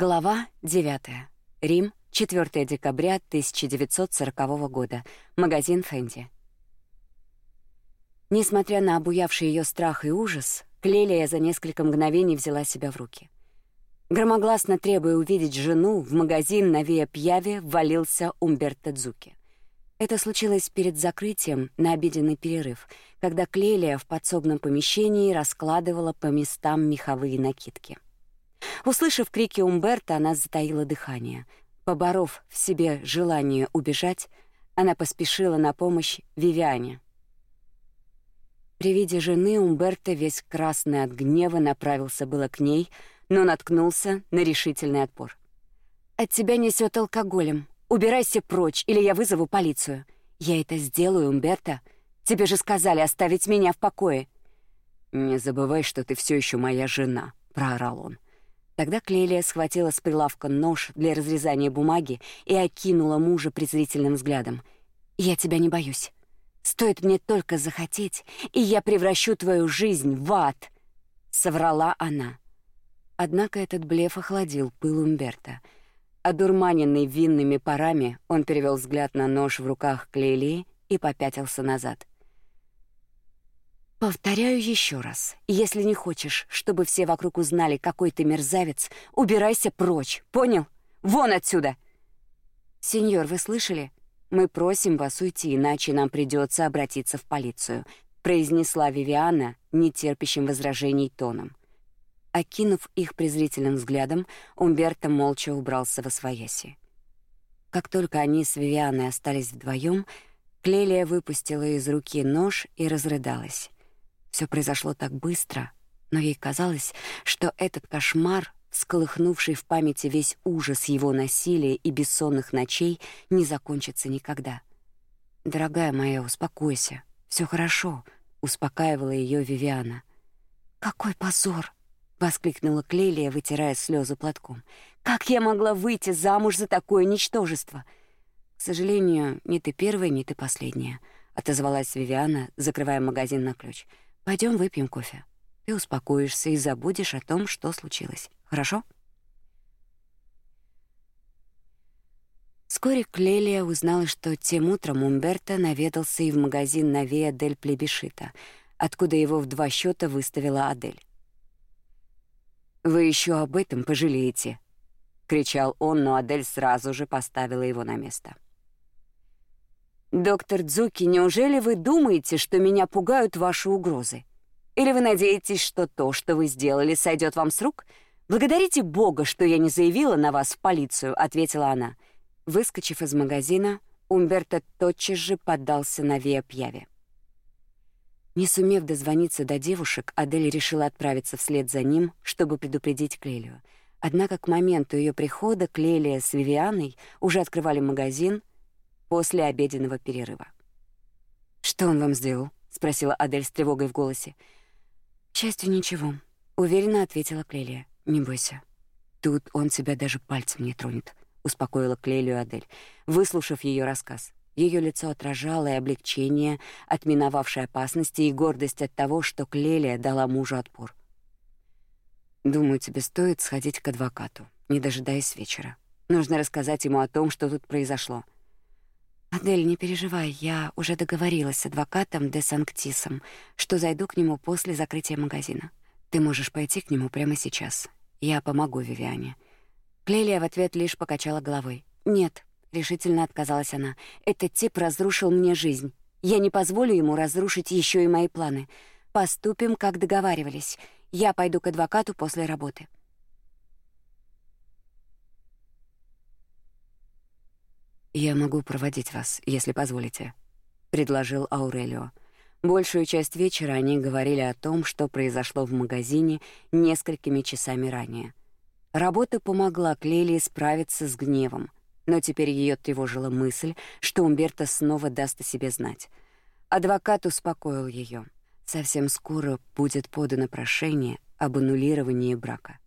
Глава 9. Рим, 4 декабря 1940 года. Магазин Фэнди. Несмотря на обуявший ее страх и ужас, Клелия за несколько мгновений взяла себя в руки. Громогласно требуя увидеть жену, в магазин на Виа Пьяве ввалился Умберто Дзуки. Это случилось перед закрытием на обеденный перерыв, когда Клелия в подсобном помещении раскладывала по местам меховые накидки. Услышав крики Умберта, она затаила дыхание. Поборов в себе желание убежать, она поспешила на помощь Вивиане. При виде жены Умберто весь красный от гнева направился было к ней, но наткнулся на решительный отпор. «От тебя несет алкоголем. Убирайся прочь, или я вызову полицию. Я это сделаю, Умберто. Тебе же сказали оставить меня в покое». «Не забывай, что ты все еще моя жена», — проорал он. Тогда Клелия схватила с прилавка нож для разрезания бумаги и окинула мужа презрительным взглядом. «Я тебя не боюсь. Стоит мне только захотеть, и я превращу твою жизнь в ад!» — соврала она. Однако этот блеф охладил пыл Умберта. Одурманенный винными парами, он перевел взгляд на нож в руках Клелии и попятился назад. Повторяю еще раз. Если не хочешь, чтобы все вокруг узнали, какой ты мерзавец, убирайся прочь. Понял? Вон отсюда. Сеньор, вы слышали? Мы просим вас уйти, иначе нам придется обратиться в полицию, произнесла Вивиана нетерпящим возражений тоном. Окинув их презрительным взглядом, Умберто молча убрался во свояси. Как только они с Вивианой остались вдвоем, Клелия выпустила из руки нож и разрыдалась. Все произошло так быстро, но ей казалось, что этот кошмар, всколыхнувший в памяти весь ужас его насилия и бессонных ночей, не закончится никогда. «Дорогая моя, успокойся. Все хорошо», — успокаивала ее Вивиана. «Какой позор!» — воскликнула Клелия, вытирая слезы платком. «Как я могла выйти замуж за такое ничтожество?» «К сожалению, ни ты первая, ни ты последняя», — отозвалась Вивиана, закрывая магазин на ключ. Пойдем выпьем кофе. Ты успокоишься и забудешь о том, что случилось. Хорошо? Вскоре Клелия узнала, что тем утром Умберто наведался и в магазин на Виа дель Плебишита, откуда его в два счета выставила Адель. «Вы еще об этом пожалеете!» — кричал он, но Адель сразу же поставила его на место. «Доктор Дзуки, неужели вы думаете, что меня пугают ваши угрозы? Или вы надеетесь, что то, что вы сделали, сойдет вам с рук? Благодарите Бога, что я не заявила на вас в полицию», — ответила она. Выскочив из магазина, Умберто тотчас же поддался на Виа Пьяве. Не сумев дозвониться до девушек, Адель решила отправиться вслед за ним, чтобы предупредить Клелию. Однако к моменту ее прихода Клелия с Вивианой уже открывали магазин, после обеденного перерыва. «Что он вам сделал?» — спросила Адель с тревогой в голосе. «К счастью, ничего», — уверенно ответила Клелия. «Не бойся. Тут он тебя даже пальцем не тронет», — успокоила Клелию Адель, выслушав ее рассказ. Ее лицо отражало и облегчение от миновавшей опасности, и гордость от того, что Клелия дала мужу отпор. «Думаю, тебе стоит сходить к адвокату, не дожидаясь вечера. Нужно рассказать ему о том, что тут произошло». «Адель, не переживай, я уже договорилась с адвокатом де Санктисом, что зайду к нему после закрытия магазина. Ты можешь пойти к нему прямо сейчас. Я помогу Вивиане». Клелия в ответ лишь покачала головой. «Нет», — решительно отказалась она, — «этот тип разрушил мне жизнь. Я не позволю ему разрушить еще и мои планы. Поступим, как договаривались. Я пойду к адвокату после работы». «Я могу проводить вас, если позволите», — предложил Аурелио. Большую часть вечера они говорили о том, что произошло в магазине несколькими часами ранее. Работа помогла Клелии справиться с гневом, но теперь ее тревожила мысль, что Умберто снова даст о себе знать. Адвокат успокоил ее. Совсем скоро будет подано прошение об аннулировании брака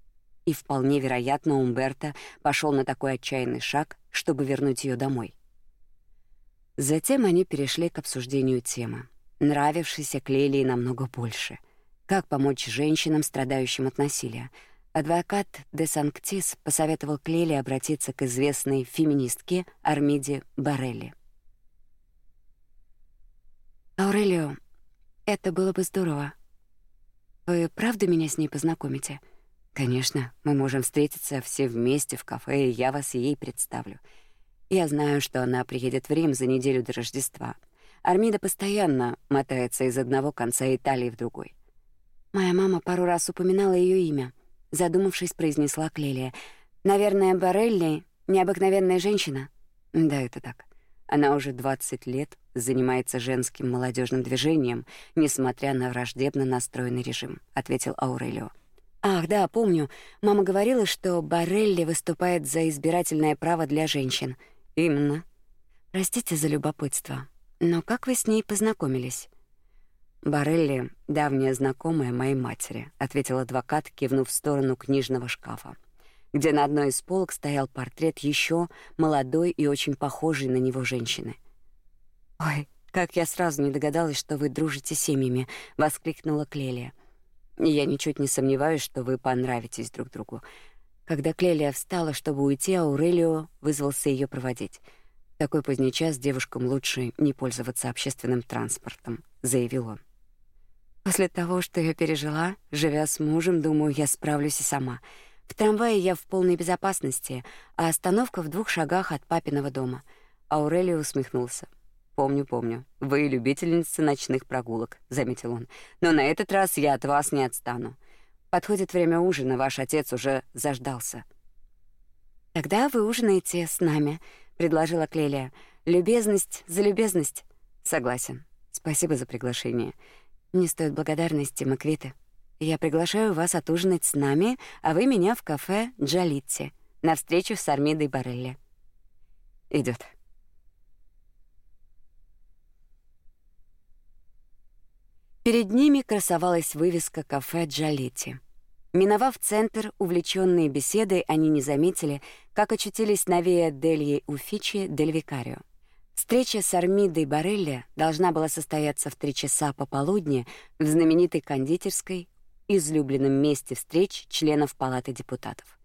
и вполне вероятно Умберто пошел на такой отчаянный шаг, чтобы вернуть ее домой. Затем они перешли к обсуждению темы, нравившейся Клелии намного больше. Как помочь женщинам, страдающим от насилия? Адвокат де Санктис посоветовал Клеле обратиться к известной феминистке Армиде Барелли. «Аурелио, это было бы здорово. Вы правда меня с ней познакомите?» «Конечно, мы можем встретиться все вместе в кафе, и я вас ей представлю. Я знаю, что она приедет в Рим за неделю до Рождества. Армида постоянно мотается из одного конца Италии в другой. Моя мама пару раз упоминала ее имя. Задумавшись, произнесла Клелия. «Наверное, Барелли — необыкновенная женщина?» «Да, это так. Она уже 20 лет занимается женским молодежным движением, несмотря на враждебно настроенный режим», — ответил Аурелио. «Ах, да, помню. Мама говорила, что Барелли выступает за избирательное право для женщин». «Именно». «Простите за любопытство. Но как вы с ней познакомились? Барелли — давняя знакомая моей матери, ответил адвокат, кивнув в сторону книжного шкафа, где на одной из полок стоял портрет еще молодой и очень похожей на него женщины. Ой, как я сразу не догадалась, что вы дружите с семьями, воскликнула Клелия. Я ничуть не сомневаюсь, что вы понравитесь друг другу. Когда Клелия встала, чтобы уйти, Аурелио вызвался ее проводить такой поздний час девушкам лучше не пользоваться общественным транспортом, заявил он. После того, что я пережила, живя с мужем, думаю, я справлюсь и сама. В трамвае я в полной безопасности, а остановка в двух шагах от папиного дома. Аурелио усмехнулся. Помню, помню. Вы любительница ночных прогулок, заметил он. Но на этот раз я от вас не отстану. Подходит время ужина, ваш отец уже заждался. Тогда вы ужинаете с нами, предложила Клелия. Любезность за любезность. Согласен. Спасибо за приглашение. Не стоит благодарности, Маквиты. Я приглашаю вас отужинать с нами, а вы меня в кафе Джалитти на встречу с Армидой Барелли. Идет. Перед ними красовалась вывеска кафе Джалити. Миновав центр, увлеченные беседой, они не заметили, как очутились на Виа Делье Уфичи дель Викарио. Встреча с Армидой Барелли должна была состояться в три часа пополудни в знаменитой кондитерской, излюбленном месте встреч членов Палаты депутатов.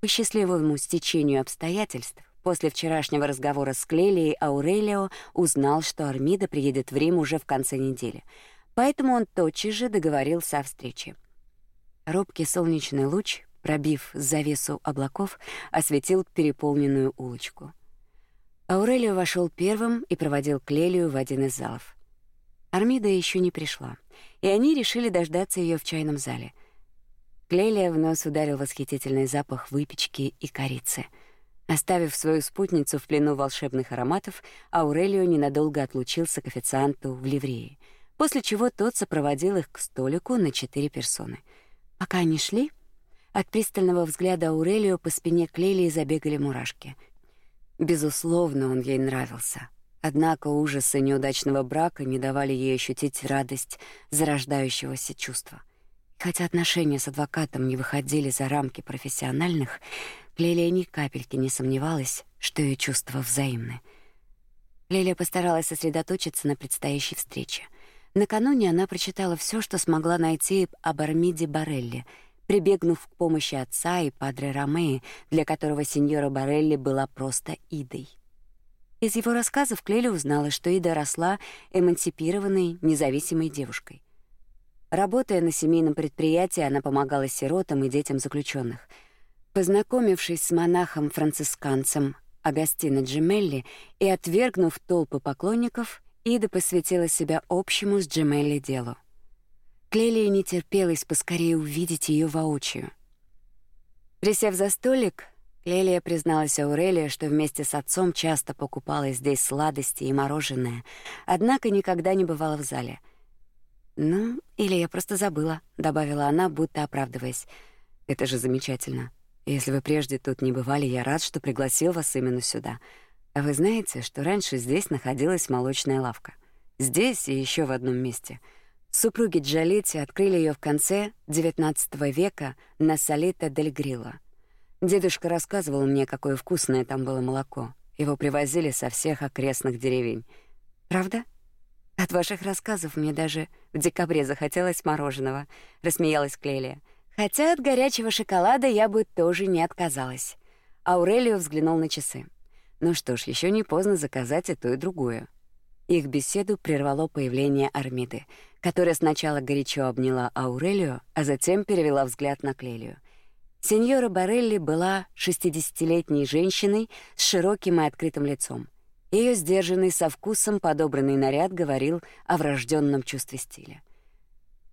По счастливому стечению обстоятельств, после вчерашнего разговора с Клелией Аурелио узнал, что Армида приедет в Рим уже в конце недели, поэтому он тотчас же договорился о встрече. Робкий солнечный луч, пробив завесу облаков, осветил переполненную улочку. Аурелио вошел первым и проводил Клелию в один из залов. Армида еще не пришла, и они решили дождаться ее в чайном зале. Клелия в нос ударил восхитительный запах выпечки и корицы. Оставив свою спутницу в плену волшебных ароматов, Аурелио ненадолго отлучился к официанту в ливрее, после чего тот сопроводил их к столику на четыре персоны — Пока они шли, от пристального взгляда Аурелио по спине Клелии забегали мурашки. Безусловно, он ей нравился. Однако ужасы неудачного брака не давали ей ощутить радость зарождающегося чувства. Хотя отношения с адвокатом не выходили за рамки профессиональных, Клелия ни капельки не сомневалась, что ее чувства взаимны. Лилия постаралась сосредоточиться на предстоящей встрече. Накануне она прочитала все, что смогла найти об Армиде Барелли, прибегнув к помощи отца и падре Ромеи, для которого сеньора Барелли была просто Идой. Из его рассказов Клели узнала, что Ида росла эмансипированной, независимой девушкой. Работая на семейном предприятии, она помогала сиротам и детям заключенных. Познакомившись с монахом-францисканцем Агастино Джемелли и отвергнув толпы поклонников, Ида посвятила себя общему с Джемелли делу. Клелии не терпелось поскорее увидеть ее воочию. Присев за столик, Клелия призналась Аурелия, что вместе с отцом часто покупала здесь сладости и мороженое, однако никогда не бывала в зале. «Ну, или я просто забыла», — добавила она, будто оправдываясь. «Это же замечательно. Если вы прежде тут не бывали, я рад, что пригласил вас именно сюда. А вы знаете, что раньше здесь находилась молочная лавка? Здесь и еще в одном месте. Супруги Джалетти открыли ее в конце XIX века на Салита дель Грилла. Дедушка рассказывал мне, какое вкусное там было молоко. Его привозили со всех окрестных деревень. Правда? От ваших рассказов мне даже в декабре захотелось мороженого, рассмеялась Клелия. Хотя от горячего шоколада я бы тоже не отказалась. Аурелио взглянул на часы. Ну что ж, еще не поздно заказать и то, и другое. Их беседу прервало появление Армиды, которая сначала горячо обняла Аурелио, а затем перевела взгляд на Клелию. Сеньора Барелли была шестидесятилетней женщиной с широким и открытым лицом. Ее сдержанный, со вкусом подобранный наряд говорил о врожденном чувстве стиля.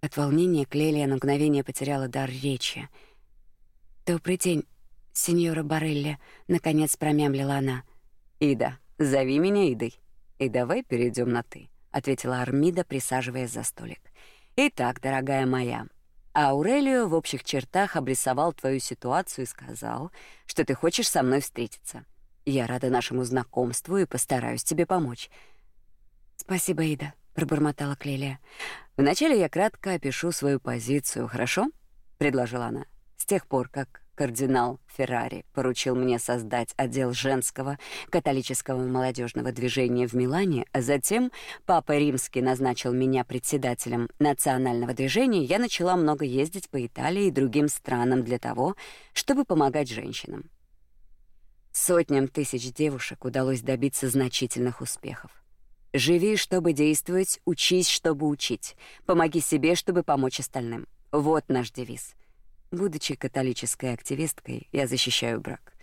От волнения Клелия на мгновение потеряла дар речи. «Добрый день, сеньора Барелли», — наконец промямлила она. «Ида, зови меня Идой, и давай перейдем на «ты», — ответила Армида, присаживаясь за столик. «Итак, дорогая моя, Аурелио в общих чертах обрисовал твою ситуацию и сказал, что ты хочешь со мной встретиться. Я рада нашему знакомству и постараюсь тебе помочь». «Спасибо, Ида», — пробормотала Клелия. «Вначале я кратко опишу свою позицию, хорошо?» — предложила она. «С тех пор, как кардинал Феррари поручил мне создать отдел женского католического молодежного движения в Милане, а затем Папа Римский назначил меня председателем национального движения, я начала много ездить по Италии и другим странам для того, чтобы помогать женщинам. Сотням тысяч девушек удалось добиться значительных успехов. Живи, чтобы действовать, учись, чтобы учить. Помоги себе, чтобы помочь остальным. Вот наш девиз. Будучи католической активисткой, я защищаю брак.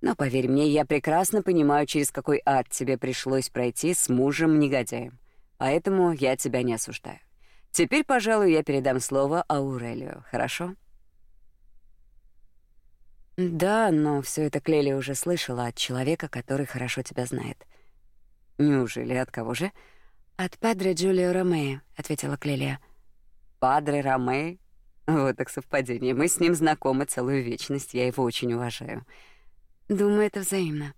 Но поверь мне, я прекрасно понимаю, через какой ад тебе пришлось пройти с мужем-негодяем. Поэтому я тебя не осуждаю. Теперь, пожалуй, я передам слово Аурелио, хорошо? Да, но все это Клели уже слышала от человека, который хорошо тебя знает. Неужели от кого же? От падре Джулио Ромео, ответила Клелия. Падре Ромео? Вот так совпадение. Мы с ним знакомы целую вечность, я его очень уважаю. Думаю, это взаимно.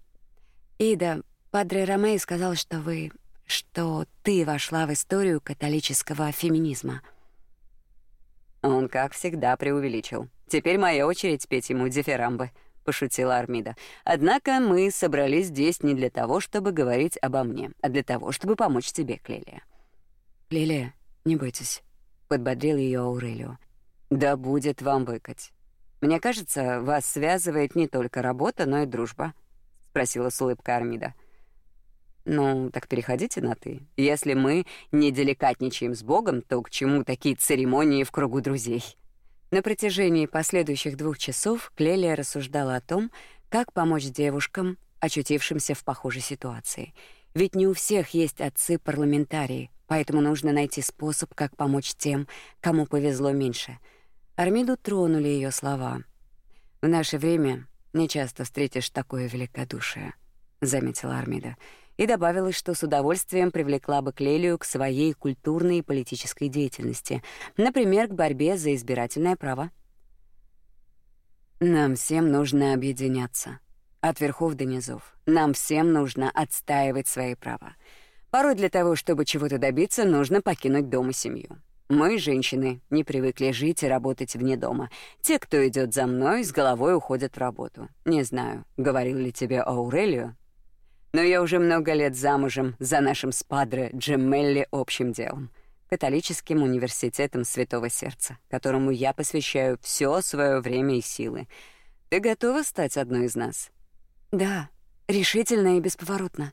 Ида, падре Ромео сказал, что вы, что ты вошла в историю католического феминизма. Он, как всегда, преувеличил. Теперь моя очередь петь ему дифирамбы пошутила Армида. Однако мы собрались здесь не для того, чтобы говорить обо мне, а для того, чтобы помочь тебе, Клелия. Клелия, не бойтесь, подбодрил ее Аурелио. Да будет вам выкать. Мне кажется, вас связывает не только работа, но и дружба, спросила с улыбкой Армида. Ну, так переходите на ты. Если мы не деликатничаем с Богом, то к чему такие церемонии в кругу друзей? На протяжении последующих двух часов Клелия рассуждала о том, как помочь девушкам, очутившимся в похожей ситуации. Ведь не у всех есть отцы-парламентарии, поэтому нужно найти способ, как помочь тем, кому повезло меньше. Армиду тронули ее слова. «В наше время не часто встретишь такое великодушие», — заметила Армида и добавила, что с удовольствием привлекла бы Клелию к своей культурной и политической деятельности, например, к борьбе за избирательное право. Нам всем нужно объединяться. От верхов до низов. Нам всем нужно отстаивать свои права. Порой для того, чтобы чего-то добиться, нужно покинуть дом и семью. Мы, женщины, не привыкли жить и работать вне дома. Те, кто идет за мной, с головой уходят в работу. Не знаю, говорил ли тебе Аурелио, но я уже много лет замужем за нашим спадре Джемелли общим делом, католическим университетом Святого Сердца, которому я посвящаю все свое время и силы. Ты готова стать одной из нас? Да, решительно и бесповоротно.